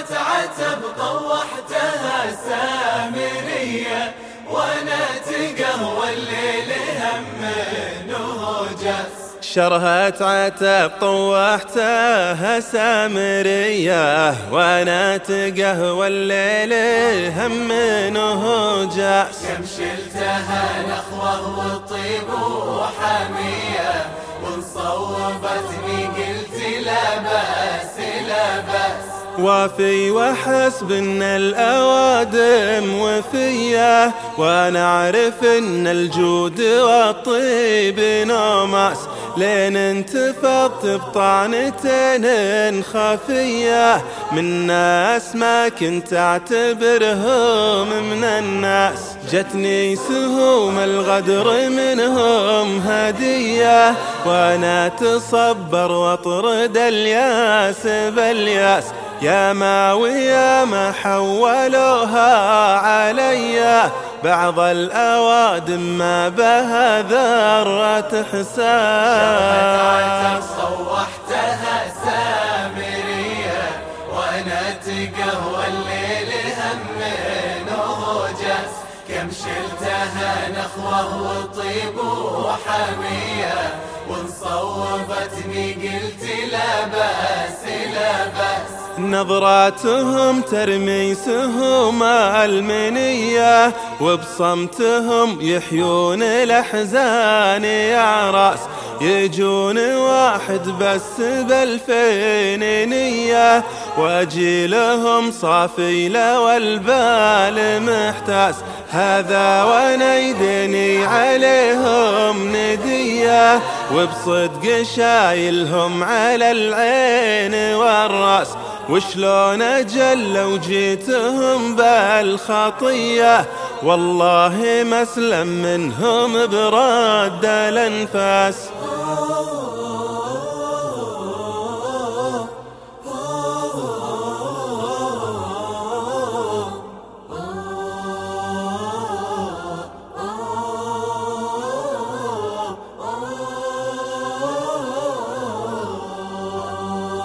شرهة عتب طوحتها سامرية وأنا تقهوى الليل هم نهجس شرهة عتب طوحتها سامرية وأنا تقهوى الليل هم نهجس كم شلتها نخوة وطيب وحمية وانصوبتني قلت لا وفي وحسب إن الأوادم وفية وأنا اعرف إن الجود والطيب نوماس لين انتفضت بطعنتين خفية من ناس ما كنت أعتبرهم من الناس. جتني سهوم الغدر منهم هدية وأنا تصبر وأطرد الياس بالياس. يا ما ويا ما حولوها علي. بعض الأوادم ما بها ذرة حساب. صوحتها سامرية وأنا تقهوى الليل. شلتها نخوة وطيب وحمية وانصوبتني قلت لا بأس لا بأس. نظراتهم ترمي سهوم ألمنية وبصمتهم يحيون الأحزان. يا رأس يجون واحد بس بالفين نية واجي لهم صافي لو البال محتاس. هذا ونيدني عليهم ندية وبصدق شايلهم على العين والرأس. وشلون أجل لو جيتهم بالخطية؟ والله ما اسلم منهم برد الأنفاس.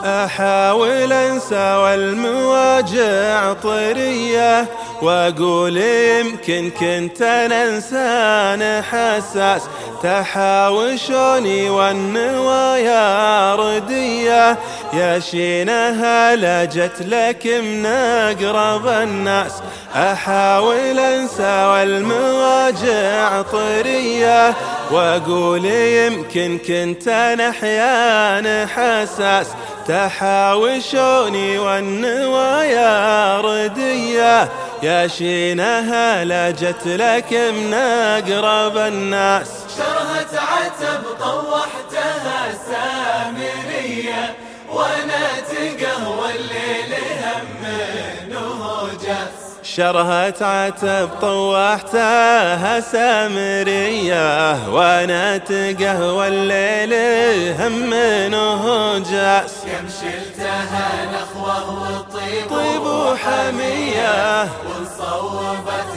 أحاول أنسى والمواجع طرية. وأقول يمكن كنت أنا إنسان حساس تحاوشوني والنوايا ردية يا شينها لجت لك من أقرب الناس. أحاول أنسى والمواجع طرية. وأقول يمكن كنت أنا أحيان حساس تحاوشوني والنوايا ردية يا شينها لجت لك من أقرب الناس. شرهة عتب طوحتها سامرية وأنا تقهوى الليل هم نهجس شرهة عتب طوحتها سامرية. وأنا تقهوى الليل هم نهجس كم شلتها نخوة وطيب طيب وحمية. وانصوبت